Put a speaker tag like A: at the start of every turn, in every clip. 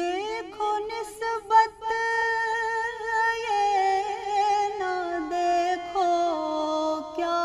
A: دیکھو نسبت یہ نہ دیکھو کیا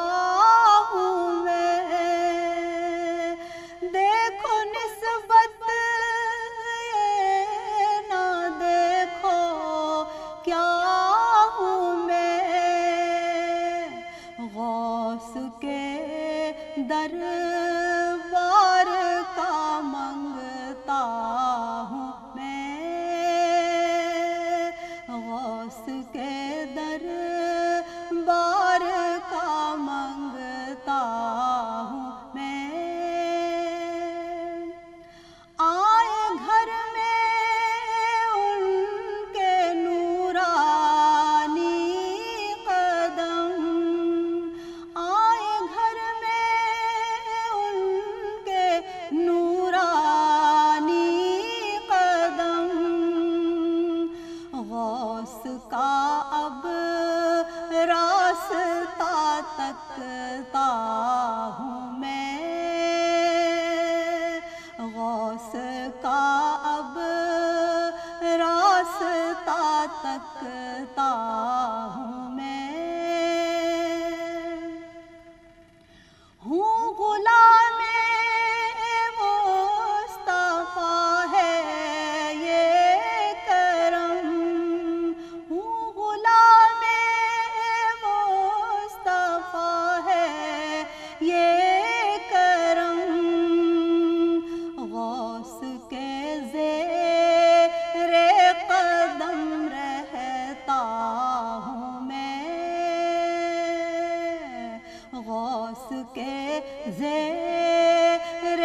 A: زیر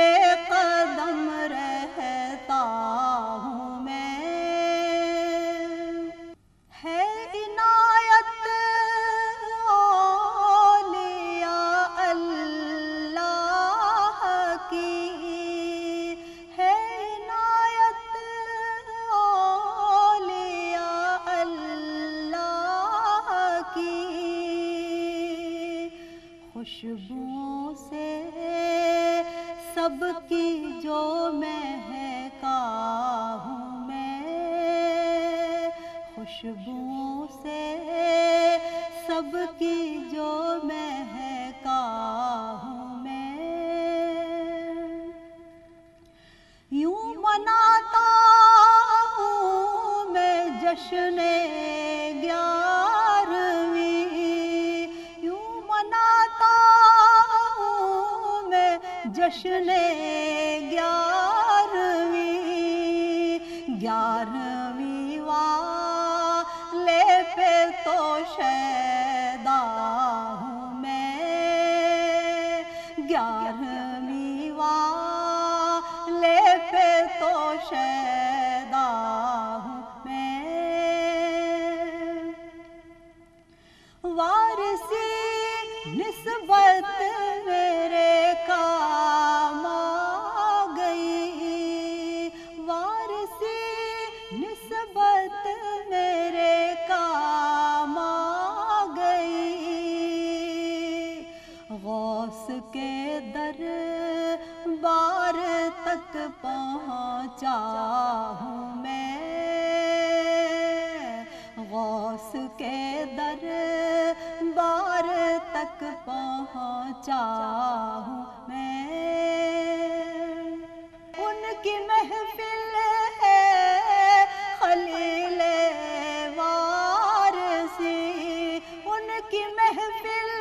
A: قدم رہتا ہوں میں۔ ہے عنایت اولیاء اللہ کی۔ ہے عنایت اولیاء اللہ کی۔ خوشبوؤں سے سب کی جو میں ہے کا ہوں میں خوشبوؤں سے سب کی جشن گیارہویں گیارہویں والے پہ تو شیدا ہوں میں گیارہ بار تک پہنچا ہوں میں۔ غوث کے در بار تک پہنچا ہوں میں۔ ان کی محفل ہے خلیل وارسی ان کی محفل